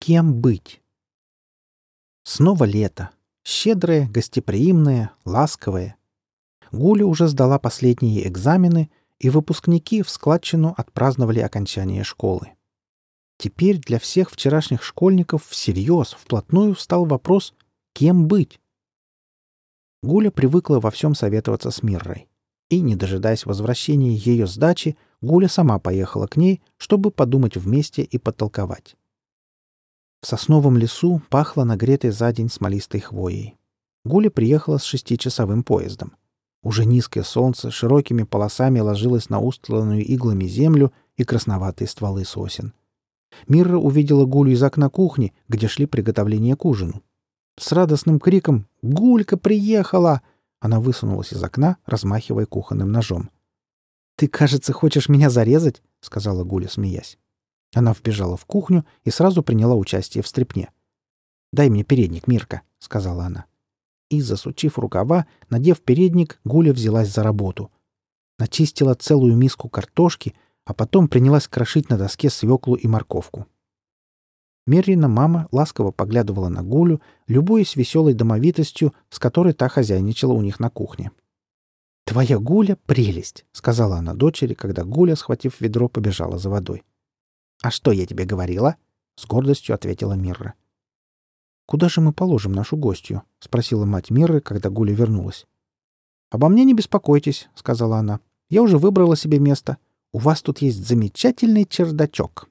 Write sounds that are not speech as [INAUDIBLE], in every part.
Кем быть? Снова лето. Щедрое, гостеприимное, ласковое. Гуля уже сдала последние экзамены, и выпускники в складчину отпраздновали окончание школы. Теперь для всех вчерашних школьников всерьез, вплотную встал вопрос «Кем быть?». Гуля привыкла во всем советоваться с Миррой. И, не дожидаясь возвращения ее сдачи, Гуля сама поехала к ней, чтобы подумать вместе и подтолковать. В сосновом лесу пахло нагретой за день смолистой хвоей. Гуля приехала с шестичасовым поездом. Уже низкое солнце широкими полосами ложилось на устланную иглами землю и красноватые стволы сосен. Мирра увидела Гулю из окна кухни, где шли приготовления к ужину. С радостным криком «Гулька приехала!» она высунулась из окна, размахивая кухонным ножом. «Ты, кажется, хочешь меня зарезать?» — сказала Гуля, смеясь. Она вбежала в кухню и сразу приняла участие в стрепне. «Дай мне передник, Мирка», — сказала она. И, засучив рукава, надев передник, Гуля взялась за работу. Начистила целую миску картошки, а потом принялась крошить на доске свеклу и морковку. Меррина мама ласково поглядывала на Гулю, любуясь веселой домовитостью, с которой та хозяйничала у них на кухне. «Твоя Гуля — прелесть!» — сказала она дочери, когда Гуля, схватив ведро, побежала за водой. «А что я тебе говорила?» — с гордостью ответила Мирра. «Куда же мы положим нашу гостью?» — спросила мать Мирры, когда Гуля вернулась. «Обо мне не беспокойтесь», — сказала она. «Я уже выбрала себе место. У вас тут есть замечательный чердачок».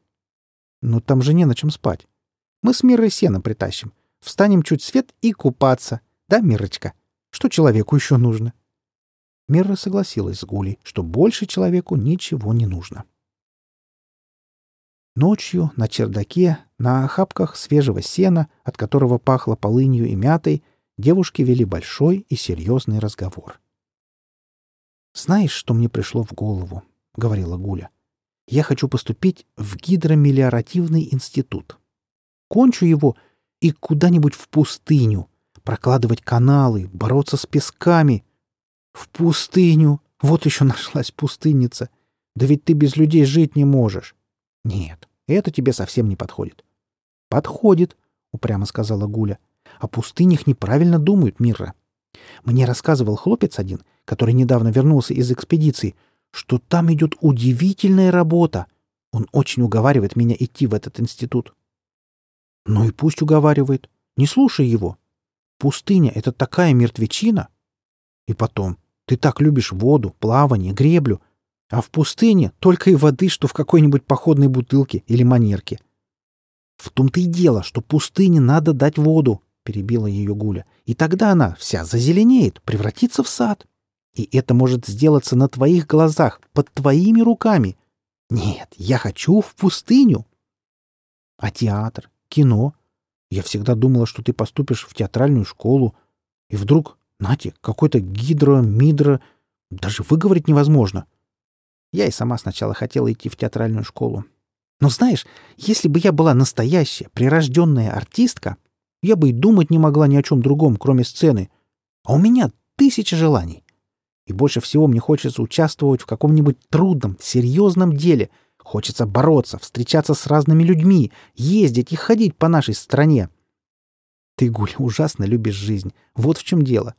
«Ну там же не на чем спать. Мы с Мирой сено притащим. Встанем чуть свет и купаться. Да, Мирочка? Что человеку еще нужно?» Мирра согласилась с Гулей, что больше человеку ничего не нужно. Ночью на чердаке, на охапках свежего сена, от которого пахло полынью и мятой, девушки вели большой и серьезный разговор. «Знаешь, что мне пришло в голову?» — говорила Гуля. «Я хочу поступить в гидромелиоративный институт. Кончу его и куда-нибудь в пустыню, прокладывать каналы, бороться с песками. В пустыню! Вот еще [LAUGHS] нашлась пустынница. Да ведь ты без людей жить не можешь. Нет, это тебе совсем не подходит. Подходит, упрямо сказала Гуля. О пустынях неправильно думают, Мирра. Мне рассказывал хлопец один, который недавно вернулся из экспедиции, что там идет удивительная работа. Он очень уговаривает меня идти в этот институт. Ну и пусть уговаривает. Не слушай его. Пустыня — это такая мертвечина. И потом, ты так любишь воду, плавание, греблю, а в пустыне только и воды, что в какой-нибудь походной бутылке или манерке. В том-то и дело, что пустыне надо дать воду, перебила ее Гуля. И тогда она вся зазеленеет, превратится в сад. И это может сделаться на твоих глазах, под твоими руками. Нет, я хочу в пустыню. А театр, кино? Я всегда думала, что ты поступишь в театральную школу. И вдруг, нате, какой-то гидро, мидро, даже выговорить невозможно — я и сама сначала хотела идти в театральную школу. Но знаешь, если бы я была настоящая, прирожденная артистка, я бы и думать не могла ни о чем другом, кроме сцены. А у меня тысяча желаний. И больше всего мне хочется участвовать в каком-нибудь трудном, серьезном деле. Хочется бороться, встречаться с разными людьми, ездить и ходить по нашей стране. Ты, Гуль, [LAUGHS] ужасно любишь жизнь. Вот в чем дело.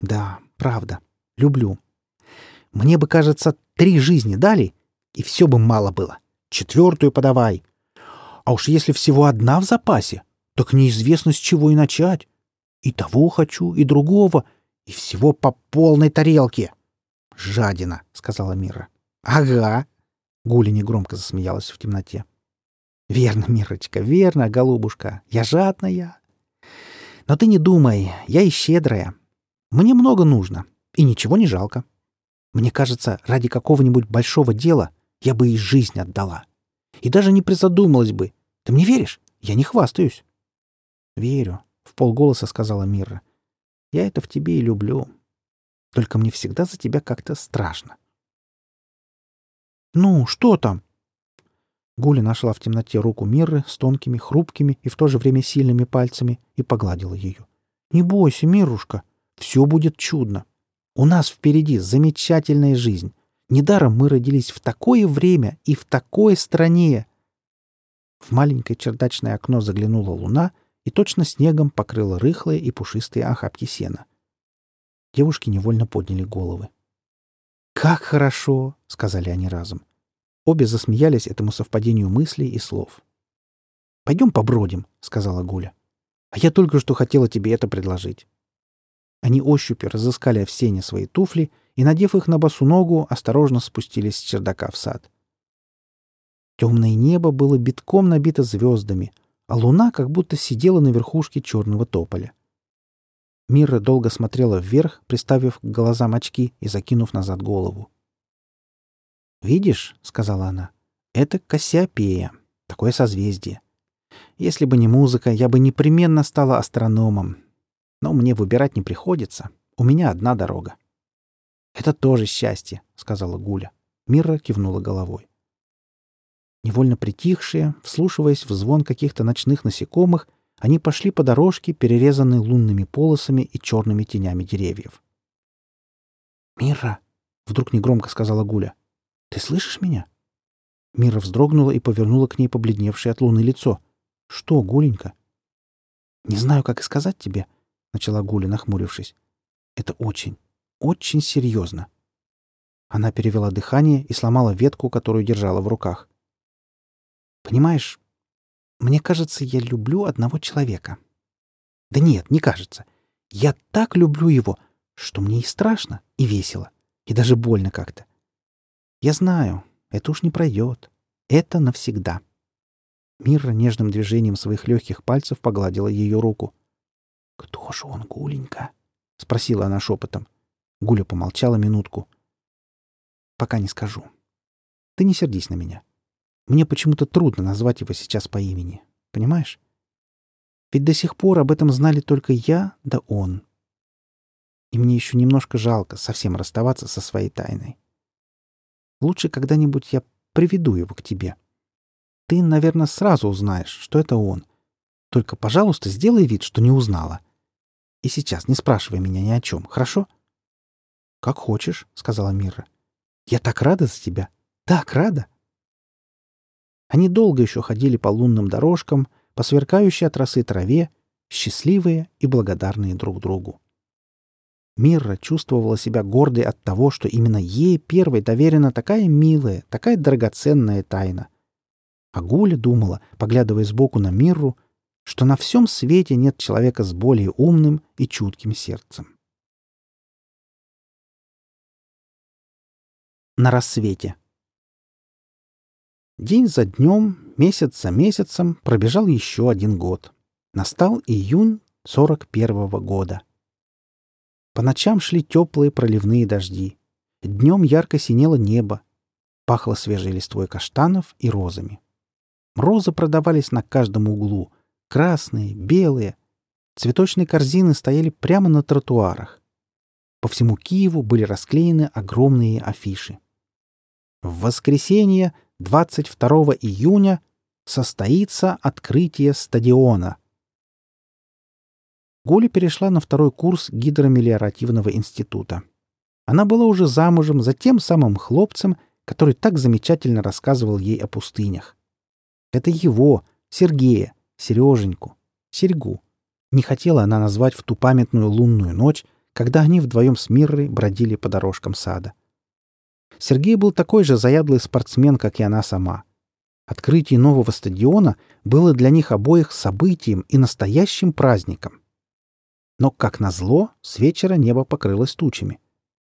Да, правда. Люблю. Мне бы, кажется, три жизни дали, и все бы мало было. Четвертую подавай. А уж если всего одна в запасе, так неизвестно, с чего и начать. И того хочу, и другого, и всего по полной тарелке. «Жадина», — сказала Мира. «Ага», — Гуля негромко засмеялась в темноте. «Верно, Мирочка, верно, голубушка, я жадная. Но ты не думай, я и щедрая. Мне много нужно, и ничего не жалко. Мне кажется, ради какого-нибудь большого дела я бы и жизнь отдала. И даже не призадумалась бы. Ты мне веришь? Я не хвастаюсь. Верю, — в полголоса сказала Мира. Я это в тебе и люблю. Только мне всегда за тебя как-то страшно. Ну, что там? Гуля нашла в темноте руку Миры с тонкими, хрупкими и в то же время сильными пальцами и погладила ее. «Не бойся, Мирушка, все будет чудно. У нас впереди замечательная жизнь. Недаром мы родились в такое время и в такой стране. В маленькое чердачное окно заглянула луна и точно снегом покрыла рыхлые и пушистые охапки сена. Девушки невольно подняли головы. «Как хорошо!» — сказали они разом. Обе засмеялись этому совпадению мыслей и слов. «Пойдем побродим», — сказала Гуля. «А я только что хотела тебе это предложить». Они ощупью разыскали в сене свои туфли и, надев их на босу ногу, осторожно спустились с чердака в сад. Темное небо было битком набито звездами, а луна как будто сидела на верхушке черного тополя. Мира долго смотрела вверх, приставив к глазам очки и закинув назад голову. «Видишь», — сказала она, — «это Кассиопея, такое созвездие. Если бы не музыка, я бы непременно стала астрономом. Но мне выбирать не приходится. У меня одна дорога». «Это тоже счастье», — сказала Гуля. Мира кивнула головой. Невольно притихшие, вслушиваясь в звон каких-то ночных насекомых, они пошли по дорожке, перерезанной лунными полосами и черными тенями деревьев. «Мира!» — вдруг негромко сказала Гуля. Ты слышишь меня?» Мира вздрогнула и повернула к ней побледневшее от луны лицо. «Что, Гуленька?» «Не знаю, как и сказать тебе», — начала Гуля, нахмурившись. «Это очень, очень серьезно». Она перевела дыхание и сломала ветку, которую держала в руках. «Понимаешь, мне кажется, я люблю одного человека. Да нет, не кажется. Я так люблю его, что мне и страшно, и весело, и даже больно как-то. Я знаю, это уж не пройдет. Это навсегда. Мира нежным движением своих легких пальцев погладила ее руку. «Кто же он, Гуленька?» — спросила она шепотом. Гуля помолчала минутку. «Пока не скажу. Ты не сердись на меня. Мне почему-то трудно назвать его сейчас по имени. Понимаешь? Ведь до сих пор об этом знали только я да он. И мне еще немножко жалко совсем расставаться со своей тайной. Лучше когда-нибудь я приведу его к тебе. Ты, наверное, сразу узнаешь, что это он. Только, пожалуйста, сделай вид, что не узнала. И сейчас не спрашивай меня ни о чем, хорошо? — Как хочешь, — сказала Мира. — Я так рада за тебя. Так рада. Они долго еще ходили по лунным дорожкам, по сверкающей от росы траве, счастливые и благодарные друг другу. Мирра чувствовала себя гордой от того, что именно ей первой доверена такая милая, такая драгоценная тайна. А Гуля думала, поглядывая сбоку на Мирру, что на всем свете нет человека с более умным и чутким сердцем. На рассвете. День за днем, месяц за месяцем пробежал еще один год. Настал июнь сорок первого года — по ночам шли теплые проливные дожди. Днем ярко синело небо. Пахло свежей листвой каштанов и розами. Розы продавались на каждом углу. Красные, белые. Цветочные корзины стояли прямо на тротуарах. По всему Киеву были расклеены огромные афиши. В воскресенье, 22 июня, состоится открытие стадиона — Гуля перешла на второй курс гидромелиоративного института. Она была уже замужем за тем самым хлопцем, который так замечательно рассказывал ей о пустынях. Это его, Сергея, Сереженьку, Серьгу. Не хотела она назвать в ту памятную лунную ночь, когда они вдвоем с Миррой бродили по дорожкам сада. Сергей был такой же заядлый спортсмен, как и она сама. Открытие нового стадиона было для них обоих событием и настоящим праздником. Но, как назло, с вечера небо покрылось тучами.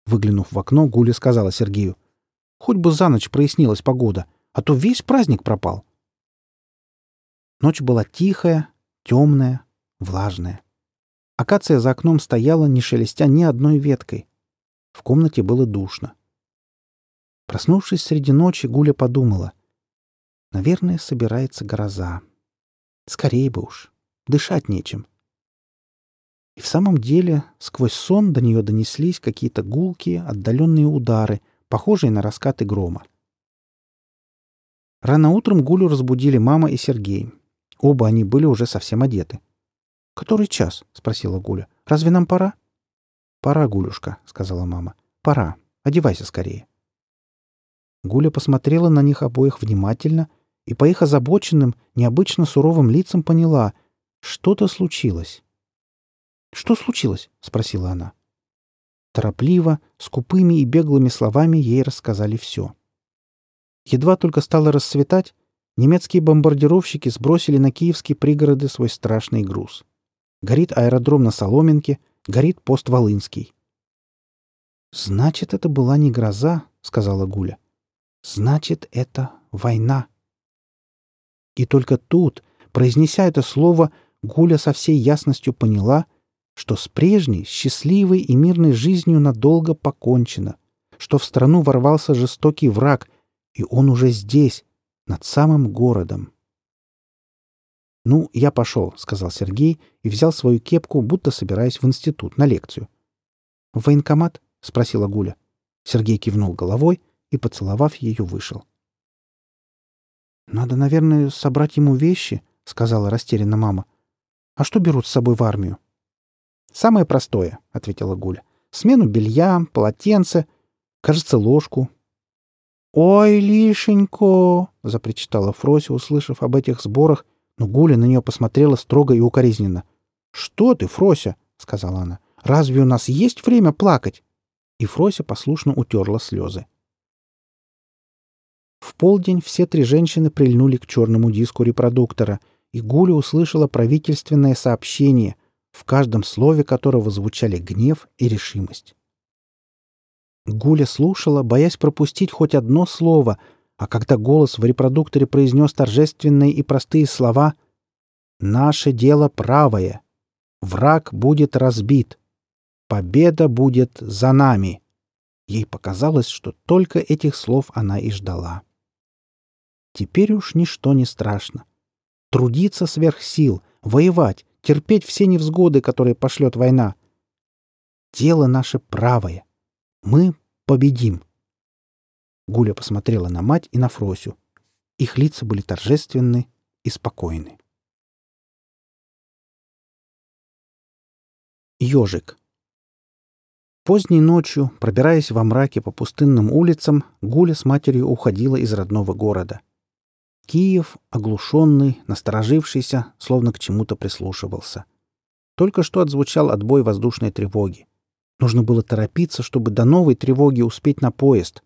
Выглянув в окно, Гуля сказала Сергею. «Хоть бы за ночь прояснилась погода, а то весь праздник пропал». Ночь была тихая, темная, влажная. Акация за окном стояла, не шелестя ни одной веткой. В комнате было душно. Проснувшись среди ночи, Гуля подумала. Наверное, собирается гроза. Скорее бы уж. Дышать нечем. И в самом деле сквозь сон до нее донеслись какие-то гулкие, отдаленные удары, похожие на раскаты грома. Рано утром Гулю разбудили мама и Сергей. Оба они были уже совсем одеты. «Который час?» — спросила Гуля. «Разве нам пора?» «Пора, Гулюшка», — сказала мама. «Пора. Одевайся скорее». Гуля посмотрела на них обоих внимательно и по их озабоченным, необычно суровым лицам поняла — что-то случилось. «Что случилось?» — спросила она. Торопливо, скупыми и беглыми словами ей рассказали все. Едва только стало расцветать, немецкие бомбардировщики сбросили на киевские пригороды свой страшный груз. Горит аэродром на Соломенке, горит пост Волынский. «Значит, это была не гроза», — сказала Гуля. «Значит, это война». И только тут, произнеся это слово, Гуля со всей ясностью поняла, что с прежней, счастливой и мирной жизнью надолго покончено, что в страну ворвался жестокий враг, и он уже здесь, над самым городом. «Ну, я пошел», — сказал Сергей и взял свою кепку, будто собираясь в институт на лекцию. «В военкомат?» — спросила Гуля. Сергей кивнул головой и, поцеловав ее, вышел. «Надо, наверное, собрать ему вещи», — сказала растерянно мама. «А что берут с собой в армию?» «Самое простое», — ответила Гуля. «Смену белья, полотенце, кажется, ложку». «Ой, лишенько!» — запричитала Фрося, услышав об этих сборах, но Гуля на нее посмотрела строго и укоризненно. «Что ты, Фрося?» — сказала она. «Разве у нас есть время плакать?» И Фрося послушно утерла слезы. В полдень все три женщины прильнули к черному диску репродуктора, и Гуля услышала правительственное сообщение, в каждом слове которого звучали гнев и решимость. Гуля слушала, боясь пропустить хоть одно слово, а когда голос в репродукторе произнес торжественные и простые слова «Наше дело правое. Враг будет разбит. Победа будет за нами», ей показалось, что только этих слов она и ждала. Теперь уж ничто не страшно. Трудиться сверх сил, воевать, терпеть все невзгоды, которые пошлет война. Дело наше правое. Мы победим. Гуля посмотрела на мать и на Фросю. Их лица были торжественны и спокойны. Ёжик. Поздней ночью, пробираясь во мраке по пустынным улицам, Гуля с матерью уходила из родного города. Киев, оглушенный, насторожившийся, словно к чему-то прислушивался. Только что отзвучал отбой воздушной тревоги. Нужно было торопиться, чтобы до новой тревоги успеть на поезд.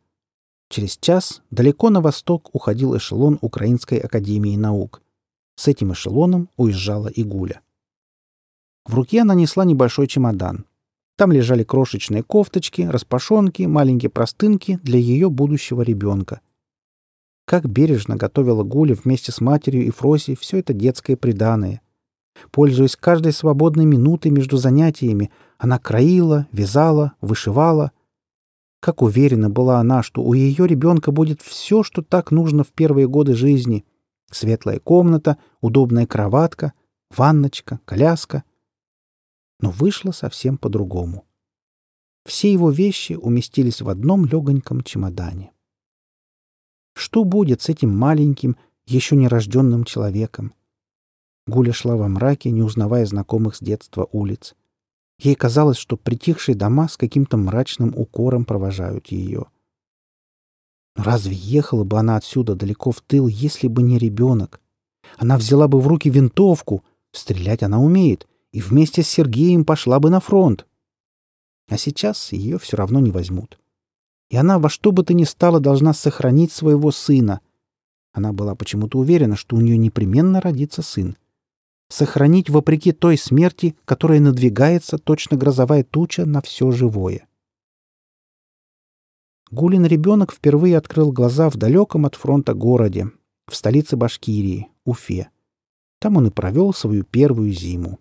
Через час далеко на восток уходил эшелон Украинской академии наук. С этим эшелоном уезжала и Гуля. В руке она несла небольшой чемодан. Там лежали крошечные кофточки, распашонки, маленькие простынки для ее будущего ребенка — как бережно готовила Гуля вместе с матерью и Фроси все это детское приданое. Пользуясь каждой свободной минутой между занятиями, она краила, вязала, вышивала. Как уверена была она, что у ее ребенка будет все, что так нужно в первые годы жизни. Светлая комната, удобная кроватка, ванночка, коляска. Но вышло совсем по-другому. Все его вещи уместились в одном легоньком чемодане. Что будет с этим маленьким, еще нерожденным человеком? Гуля шла во мраке, не узнавая знакомых с детства улиц. Ей казалось, что притихшие дома с каким-то мрачным укором провожают ее. Разве ехала бы она отсюда далеко в тыл, если бы не ребенок? Она взяла бы в руки винтовку, стрелять она умеет, и вместе с Сергеем пошла бы на фронт. А сейчас ее все равно не возьмут и она во что бы то ни стало должна сохранить своего сына. Она была почему-то уверена, что у нее непременно родится сын. Сохранить вопреки той смерти, которая надвигается, точно грозовая туча на все живое. Гулин ребенок впервые открыл глаза в далеком от фронта городе, в столице Башкирии, Уфе. Там он и провел свою первую зиму.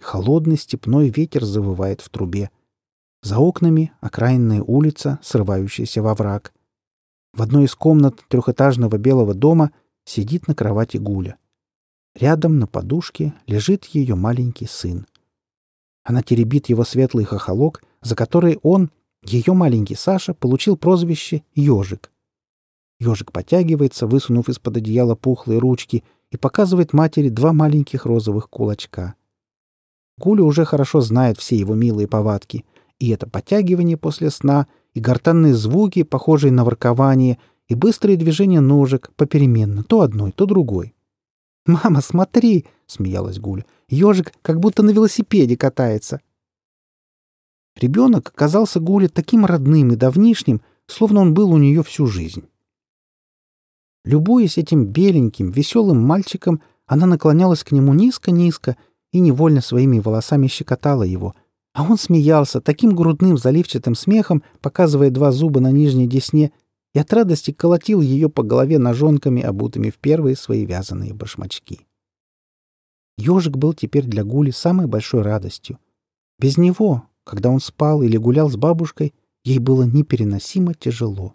Холодный степной ветер завывает в трубе. За окнами окраинная улица, срывающаяся во враг. В одной из комнат трехэтажного белого дома сидит на кровати Гуля. Рядом на подушке лежит ее маленький сын. Она теребит его светлый хохолок, за который он, ее маленький Саша, получил прозвище «Ежик». Ежик потягивается, высунув из-под одеяла пухлые ручки, и показывает матери два маленьких розовых кулачка. Гуля уже хорошо знает все его милые повадки — и это подтягивание после сна, и гортанные звуки, похожие на воркование, и быстрые движения ножек попеременно, то одной, то другой. «Мама, смотри!» — смеялась Гуля. «Ежик как будто на велосипеде катается». Ребенок оказался Гуле таким родным и давнишним, словно он был у нее всю жизнь. Любуясь этим беленьким, веселым мальчиком, она наклонялась к нему низко-низко и невольно своими волосами щекотала его, а он смеялся таким грудным заливчатым смехом, показывая два зуба на нижней десне, и от радости колотил ее по голове ножонками, обутыми в первые свои вязаные башмачки. Ежик был теперь для Гули самой большой радостью. Без него, когда он спал или гулял с бабушкой, ей было непереносимо тяжело.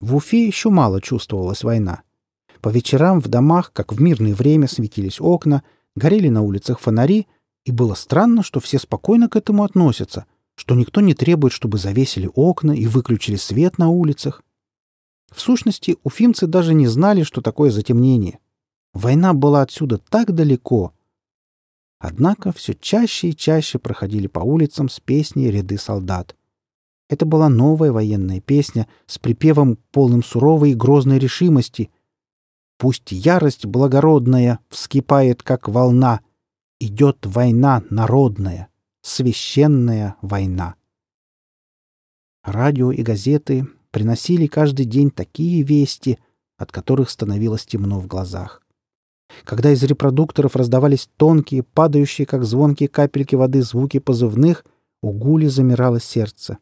В Уфе еще мало чувствовалась война. По вечерам в домах, как в мирное время, светились окна, горели на улицах фонари, и было странно, что все спокойно к этому относятся, что никто не требует, чтобы завесили окна и выключили свет на улицах. В сущности, уфимцы даже не знали, что такое затемнение. Война была отсюда так далеко, Однако все чаще и чаще проходили по улицам с песней ряды солдат. Это была новая военная песня с припевом, полным суровой и грозной решимости. «Пусть ярость благородная вскипает, как волна, идет война народная, священная война». Радио и газеты приносили каждый день такие вести, от которых становилось темно в глазах. Когда из репродукторов раздавались тонкие, падающие, как звонкие капельки воды, звуки позывных, у Гули замирало сердце.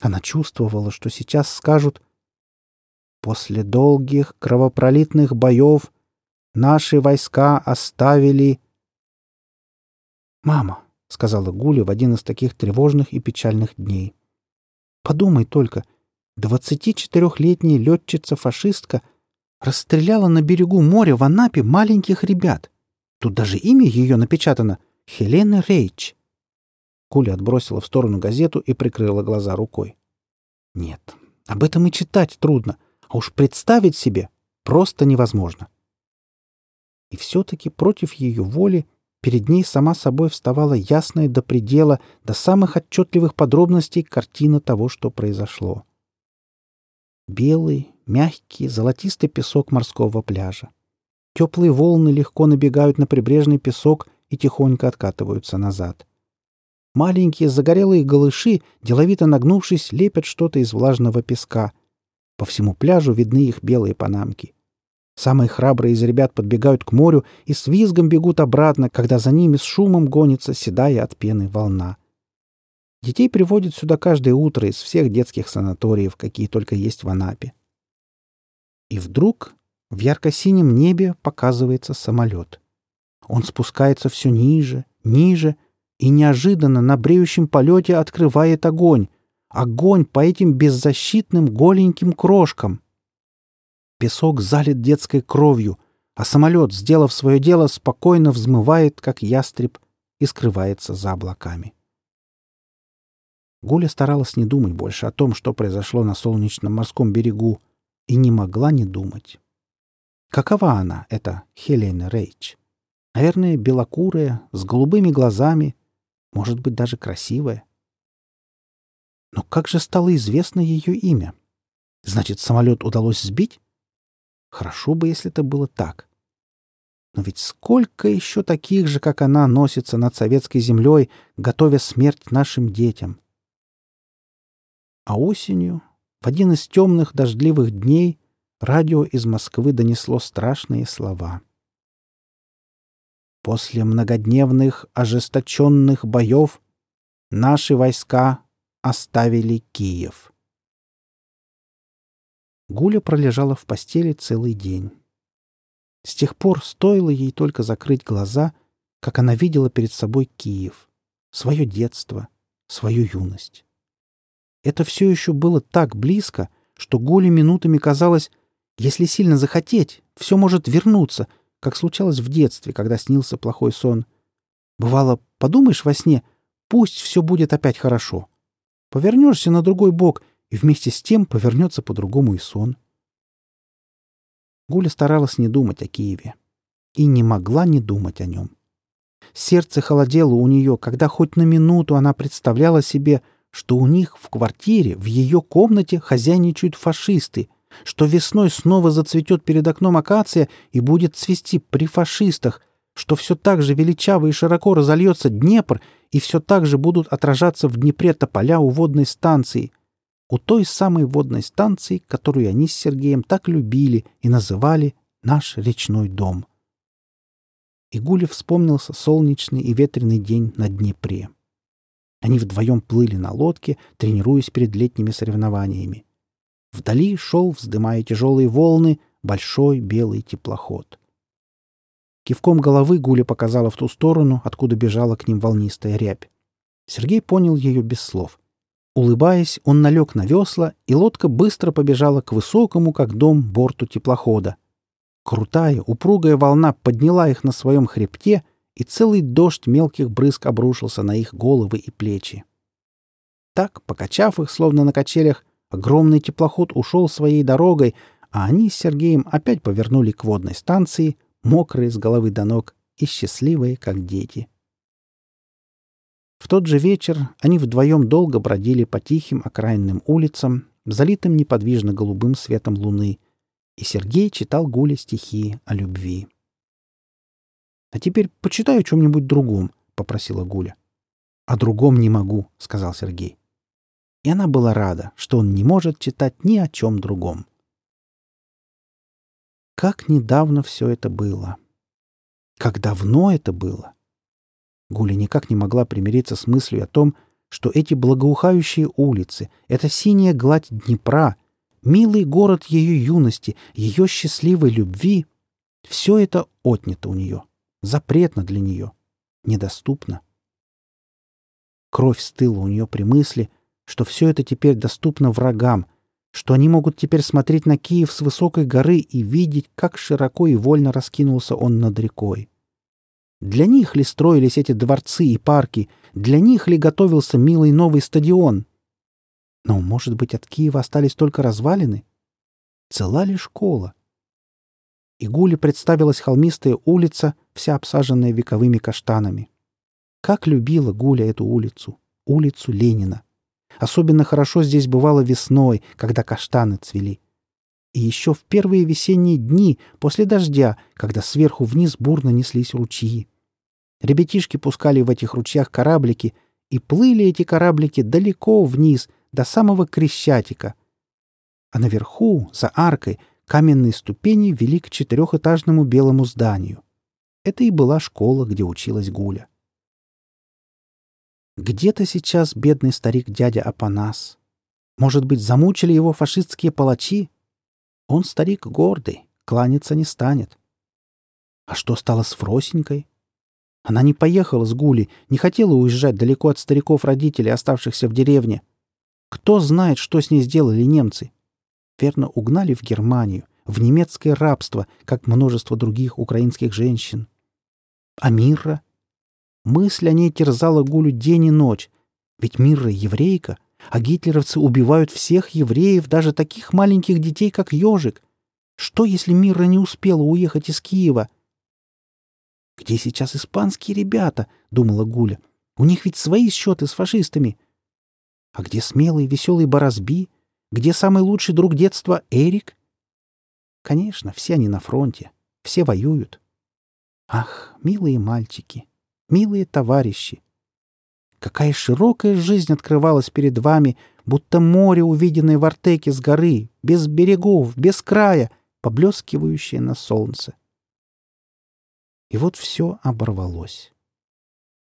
Она чувствовала, что сейчас скажут «После долгих кровопролитных боев наши войска оставили...» «Мама», — сказала Гуля в один из таких тревожных и печальных дней, — «подумай только, двадцатичетырехлетняя летчица-фашистка — Расстреляла на берегу моря в Анапе маленьких ребят. Тут даже имя ее напечатано — Хелена Рейч. Куля отбросила в сторону газету и прикрыла глаза рукой. Нет, об этом и читать трудно, а уж представить себе просто невозможно. И все-таки против ее воли перед ней сама собой вставала ясная до предела, до самых отчетливых подробностей картина того, что произошло. Белый, мягкий, золотистый песок морского пляжа. Теплые волны легко набегают на прибрежный песок и тихонько откатываются назад. Маленькие загорелые голыши, деловито нагнувшись, лепят что-то из влажного песка. По всему пляжу видны их белые панамки. Самые храбрые из ребят подбегают к морю и с визгом бегут обратно, когда за ними с шумом гонится седая от пены волна. Детей приводят сюда каждое утро из всех детских санаториев, какие только есть в Анапе. И вдруг в ярко-синем небе показывается самолет. Он спускается все ниже, ниже, и неожиданно на бреющем полете открывает огонь. Огонь по этим беззащитным голеньким крошкам. Песок залит детской кровью, а самолет, сделав свое дело, спокойно взмывает, как ястреб, и скрывается за облаками. Гуля старалась не думать больше о том, что произошло на солнечном морском берегу, и не могла не думать. Какова она, эта Хелена Рейч? Наверное, белокурая, с голубыми глазами, может быть, даже красивая. Но как же стало известно ее имя? Значит, самолет удалось сбить? Хорошо бы, если это было так. Но ведь сколько еще таких же, как она, носится над советской землей, готовя смерть нашим детям? А осенью, в один из темных дождливых дней радио из Москвы донесло страшные слова. После многодневных ожесточенных боев наши войска оставили Киев. Гуля пролежала в постели целый день. С тех пор стоило ей только закрыть глаза, как она видела перед собой Киев, свое детство, свою юность. Это все еще было так близко, что Гуле минутами казалось, если сильно захотеть, все может вернуться, как случалось в детстве, когда снился плохой сон. Бывало, подумаешь во сне, пусть все будет опять хорошо. Повернешься на другой бок, и вместе с тем повернется по-другому и сон. Гуля старалась не думать о Киеве. И не могла не думать о нем. Сердце холодело у нее, когда хоть на минуту она представляла себе, что у них в квартире, в ее комнате хозяйничают фашисты, что весной снова зацветет перед окном акация и будет цвести при фашистах, что все так же величаво и широко разольется Днепр, и все так же будут отражаться в Днепре тополя у водной станции, у той самой водной станции, которую они с Сергеем так любили и называли «наш речной дом». И Гуле вспомнился солнечный и ветреный день на Днепре. Они вдвоем плыли на лодке, тренируясь перед летними соревнованиями. Вдали шел, вздымая тяжелые волны, большой белый теплоход. Кивком головы Гуля показала в ту сторону, откуда бежала к ним волнистая рябь. Сергей понял ее без слов. Улыбаясь, он налег на весла, и лодка быстро побежала к высокому, как дом, борту теплохода. Крутая, упругая волна подняла их на своем хребте — и целый дождь мелких брызг обрушился на их головы и плечи. Так, покачав их, словно на качелях, огромный теплоход ушел своей дорогой, а они с Сергеем опять повернули к водной станции, мокрые с головы до ног и счастливые, как дети. В тот же вечер они вдвоем долго бродили по тихим окраинным улицам, залитым неподвижно голубым светом луны, и Сергей читал Гуле стихи о любви. «А теперь почитай о чем-нибудь другом», — попросила Гуля. «О другом не могу», — сказал Сергей. И она была рада, что он не может читать ни о чем другом. Как недавно все это было. Как давно это было. Гуля никак не могла примириться с мыслью о том, что эти благоухающие улицы, эта синяя гладь Днепра, милый город ее юности, ее счастливой любви — все это отнято у нее запретно для нее, недоступно. Кровь стыла у нее при мысли, что все это теперь доступно врагам, что они могут теперь смотреть на Киев с высокой горы и видеть, как широко и вольно раскинулся он над рекой. Для них ли строились эти дворцы и парки? Для них ли готовился милый новый стадион? Но, может быть, от Киева остались только развалины? Цела ли школа? и Гуле представилась холмистая улица, вся обсаженная вековыми каштанами. Как любила Гуля эту улицу, улицу Ленина. Особенно хорошо здесь бывало весной, когда каштаны цвели. И еще в первые весенние дни, после дождя, когда сверху вниз бурно неслись ручьи. Ребятишки пускали в этих ручьях кораблики, и плыли эти кораблики далеко вниз, до самого Крещатика. А наверху, за аркой, каменные ступени вели к четырехэтажному белому зданию. Это и была школа, где училась Гуля. Где-то сейчас бедный старик-дядя Апанас. Может быть, замучили его фашистские палачи? Он старик гордый, кланяться не станет. А что стало с Фросенькой? Она не поехала с Гули, не хотела уезжать далеко от стариков-родителей, оставшихся в деревне. Кто знает, что с ней сделали немцы? верно угнали в Германию, в немецкое рабство, как множество других украинских женщин. А Мирра? Мысль о ней терзала Гулю день и ночь. Ведь Мирра — еврейка, а гитлеровцы убивают всех евреев, даже таких маленьких детей, как ежик. Что, если Мирра не успела уехать из Киева? «Где сейчас испанские ребята?» — думала Гуля. «У них ведь свои счеты с фашистами. А где смелый, веселый Борозби, где самый лучший друг детства Эрик? Конечно, все они на фронте, все воюют. Ах, милые мальчики, милые товарищи! Какая широкая жизнь открывалась перед вами, будто море, увиденное в Артеке с горы, без берегов, без края, поблескивающее на солнце. И вот все оборвалось.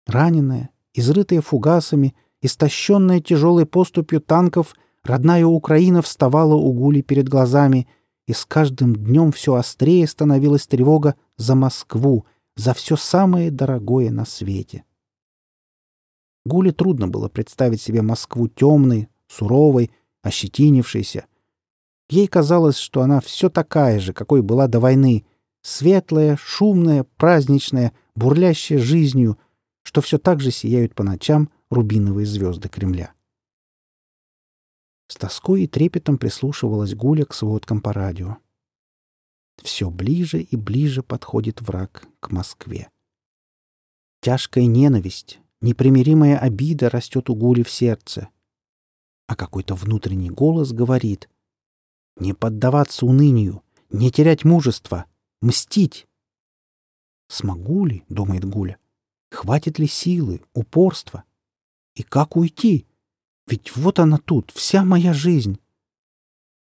Раненая, изрытая фугасами, истощенная тяжелой поступью танков — Родная Украина вставала у Гули перед глазами, и с каждым днем все острее становилась тревога за Москву, за все самое дорогое на свете. Гуле трудно было представить себе Москву темной, суровой, ощетинившейся. Ей казалось, что она все такая же, какой была до войны, светлая, шумная, праздничная, бурлящая жизнью, что все так же сияют по ночам рубиновые звезды Кремля. С тоской и трепетом прислушивалась Гуля к сводкам по радио. Все ближе и ближе подходит враг к Москве. Тяжкая ненависть, непримиримая обида растет у Гули в сердце. а какой-то внутренний голос говорит «Не поддаваться унынию, не терять мужества, мстить». «Смогу ли?» — думает Гуля. «Хватит ли силы, упорства? И как уйти? Ведь вот она тут, вся моя жизнь».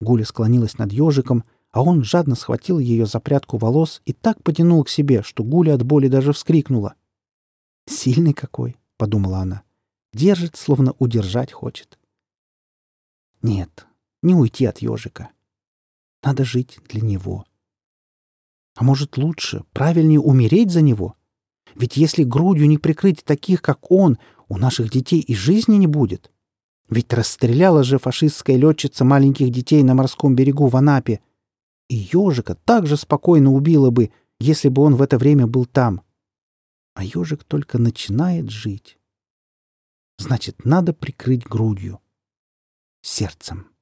Гуля склонилась над ежиком, а он жадно схватил ее за прядку волос и так потянул к себе, что Гуля от боли даже вскрикнула. «Сильный какой!» — подумала она. «Держит, словно удержать хочет». Нет, не уйти от ежика. Надо жить для него. А может, лучше, правильнее умереть за него? Ведь если грудью не прикрыть таких, как он, у наших детей и жизни не будет. Ведь расстреляла же фашистская летчица маленьких детей на морском берегу в Анапе — и ежика так же спокойно убила бы, если бы он в это время был там. А ежик только начинает жить. Значит, надо прикрыть грудью. Сердцем.